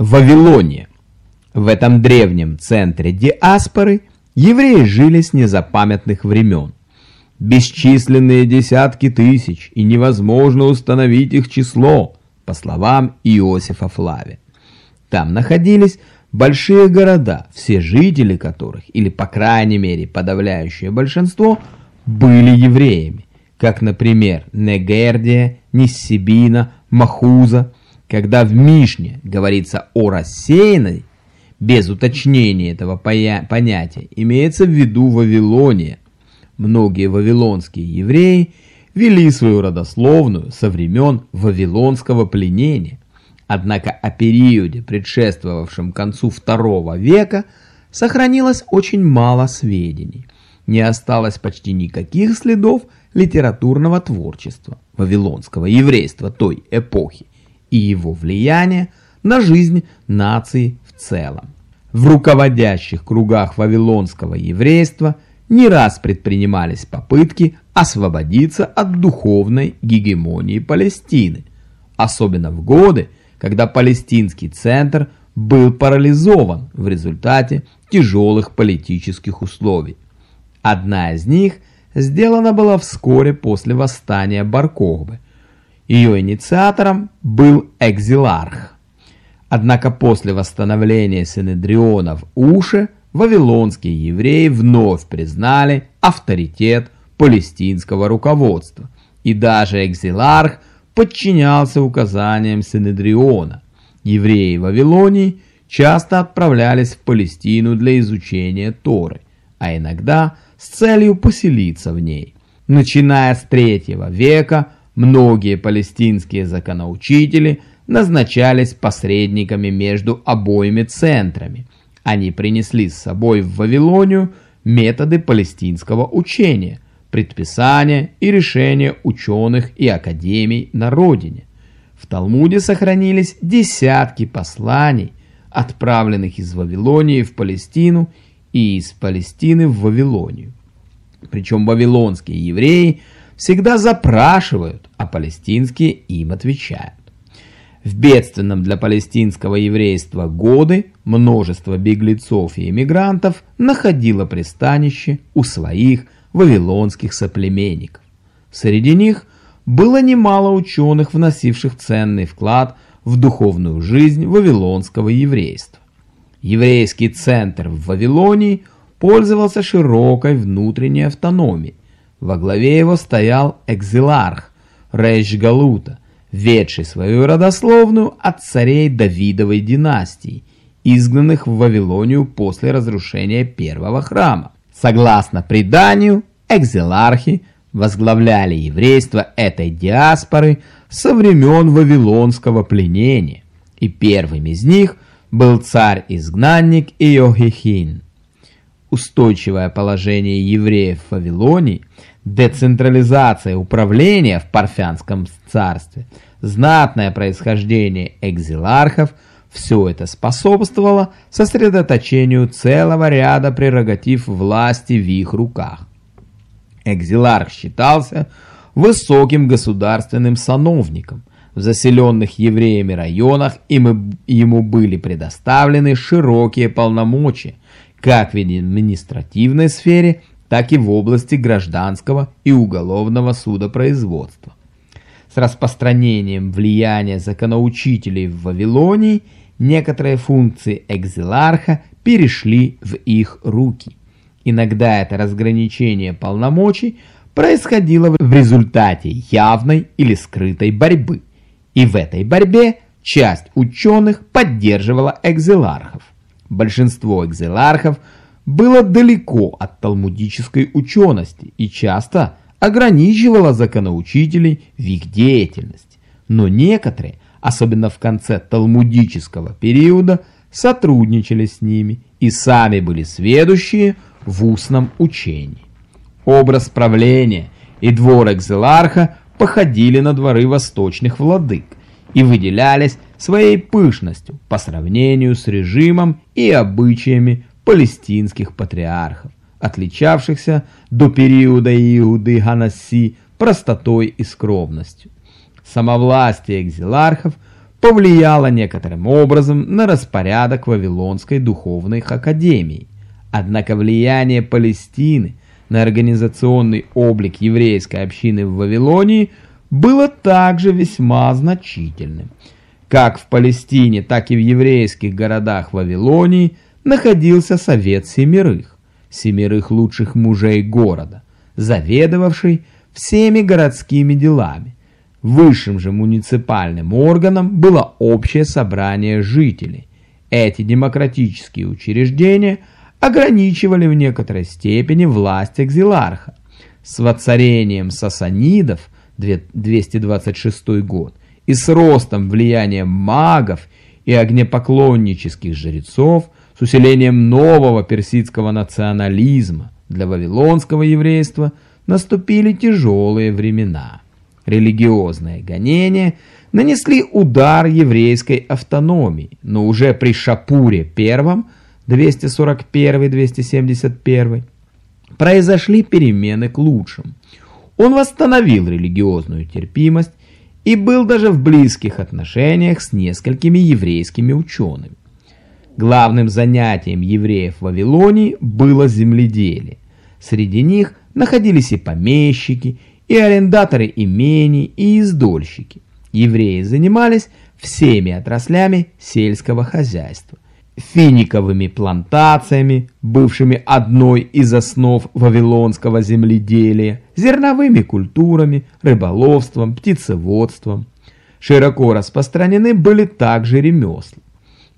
Вавилония. В этом древнем центре диаспоры евреи жили с незапамятных времен. Бесчисленные десятки тысяч, и невозможно установить их число, по словам Иосифа Флавия. Там находились большие города, все жители которых, или по крайней мере подавляющее большинство, были евреями, как, например, Негердия, Ниссибина, Махуза, когда в Мишне говорится о рассеянной, без уточнения этого понятия, имеется в виду Вавилония. Многие вавилонские евреи вели свою родословную со времен вавилонского пленения. Однако о периоде, предшествовавшем концу II века, сохранилось очень мало сведений. Не осталось почти никаких следов литературного творчества вавилонского еврейства той эпохи и его влияние на жизнь нации в целом. В руководящих кругах вавилонского еврейства не раз предпринимались попытки освободиться от духовной гегемонии Палестины, особенно в годы, когда палестинский центр был парализован в результате тяжелых политических условий. Одна из них сделана была вскоре после восстания Баркохбы – ее инициатором был Экзиларх. Однако после восстановления Синедриона в Уше вавилонские евреи вновь признали авторитет палестинского руководства, и даже Экзиларх подчинялся указаниям Синедриона. Евреи Вавилонии часто отправлялись в Палестину для изучения Торы, а иногда с целью поселиться в ней. Начиная с третьего века Многие палестинские законоучители назначались посредниками между обоими центрами. Они принесли с собой в Вавилонию методы палестинского учения, предписания и решения ученых и академий на родине. В Талмуде сохранились десятки посланий, отправленных из Вавилонии в Палестину и из Палестины в Вавилонию. Причем вавилонские евреи – всегда запрашивают, а палестинские им отвечают. В бедственном для палестинского еврейства годы множество беглецов и эмигрантов находило пристанище у своих вавилонских соплеменников. Среди них было немало ученых, вносивших ценный вклад в духовную жизнь вавилонского еврейства. Еврейский центр в Вавилонии пользовался широкой внутренней автономией, во главе его стоял экзиларх Рейш Галута, ведший свою родословную от царей Давидовой династии, изгнанных в Вавилонию после разрушения первого храма. Согласно преданию, экзилархи возглавляли еврейство этой диаспоры со времен Вавилонского пленения, и первым из них был царь-изгнанник Иохихин. Устойчивое положение евреев в Вавилонии – децентрализация управления в Парфянском царстве, знатное происхождение экзилархов – все это способствовало сосредоточению целого ряда прерогатив власти в их руках. Экзиларх считался высоким государственным сановником. В заселенных евреями районах ему были предоставлены широкие полномочия, как в административной сфере, так и в области гражданского и уголовного судопроизводства. С распространением влияния законоучителей в Вавилонии некоторые функции экзиларха перешли в их руки. Иногда это разграничение полномочий происходило в результате явной или скрытой борьбы, и в этой борьбе часть ученых поддерживала экзилархов. Большинство экзилархов – было далеко от талмудической учености и часто ограничивало законоучителей в их деятельности. Но некоторые, особенно в конце талмудического периода, сотрудничали с ними и сами были сведущие в устном учении. Образ правления и двор экзеларха походили на дворы восточных владык и выделялись своей пышностью по сравнению с режимом и обычаями палестинских патриархов, отличавшихся до периода Иуды Ганасси простотой и скромностью. Самовластие экзилархов повлияло некоторым образом на распорядок Вавилонской духовной академии. Однако влияние Палестины на организационный облик еврейской общины в Вавилонии было также весьма значительным. Как в Палестине, так и в еврейских городах Вавилонии находился Совет Семерых, семерых лучших мужей города, заведовавший всеми городскими делами. Высшим же муниципальным органом было общее собрание жителей. Эти демократические учреждения ограничивали в некоторой степени власть экзиларха. С воцарением сасанидов 226 год и с ростом влияния магов и огнепоклоннических жрецов, с усилением нового персидского национализма для вавилонского еврейства наступили тяжелые времена. Религиозные гонения нанесли удар еврейской автономии, но уже при Шапуре I 241-271 произошли перемены к лучшему. Он восстановил религиозную терпимость и был даже в близких отношениях с несколькими еврейскими учеными. Главным занятием евреев в Вавилонии было земледелие. Среди них находились и помещики, и арендаторы имений, и издольщики. Евреи занимались всеми отраслями сельского хозяйства. Финиковыми плантациями, бывшими одной из основ вавилонского земледелия, зерновыми культурами, рыболовством, птицеводством. Широко распространены были также ремесла.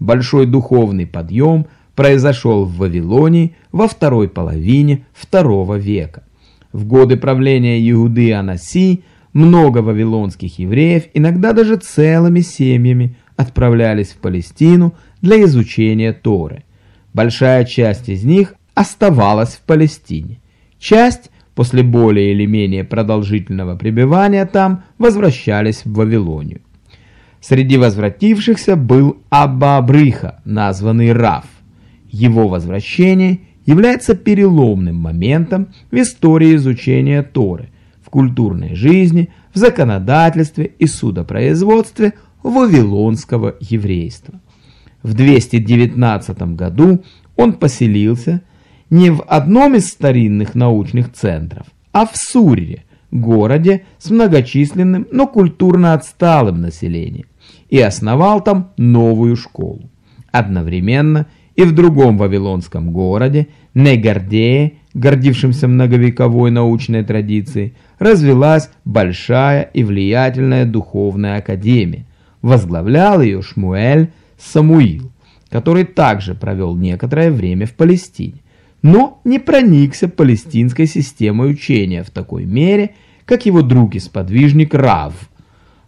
Большой духовный подъем произошел в Вавилонии во второй половине II века. В годы правления Иуды Анаси много вавилонских евреев, иногда даже целыми семьями, отправлялись в Палестину для изучения Торы. Большая часть из них оставалась в Палестине. Часть, после более или менее продолжительного пребывания там, возвращались в Вавилонию. Среди возвратившихся был Абба Абрыха, названный Раф. Его возвращение – является переломным моментом в истории изучения Торы, в культурной жизни, в законодательстве и судопроизводстве вавилонского еврейства. В 219 году он поселился не в одном из старинных научных центров, а в Сурире, городе с многочисленным, но культурно отсталым населением, и основал там новую школу. Одновременно – и в другом вавилонском городе, Негардее, гордившемся многовековой научной традицией, развелась большая и влиятельная духовная академия. Возглавлял ее Шмуэль Самуил, который также провел некоторое время в Палестине, но не проникся палестинской системой учения в такой мере, как его друг и сподвижник Рав.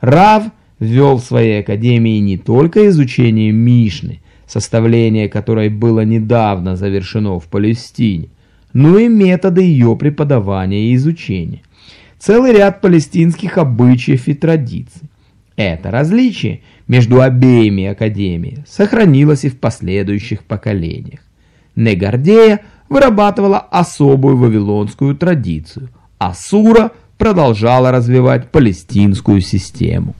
Рав ввел в своей академии не только изучение Мишны, составление которой было недавно завершено в Палестине, но и методы ее преподавания и изучения. Целый ряд палестинских обычаев и традиций. Это различие между обеими академиями сохранилось и в последующих поколениях. Негардея вырабатывала особую вавилонскую традицию, а Сура продолжала развивать палестинскую систему.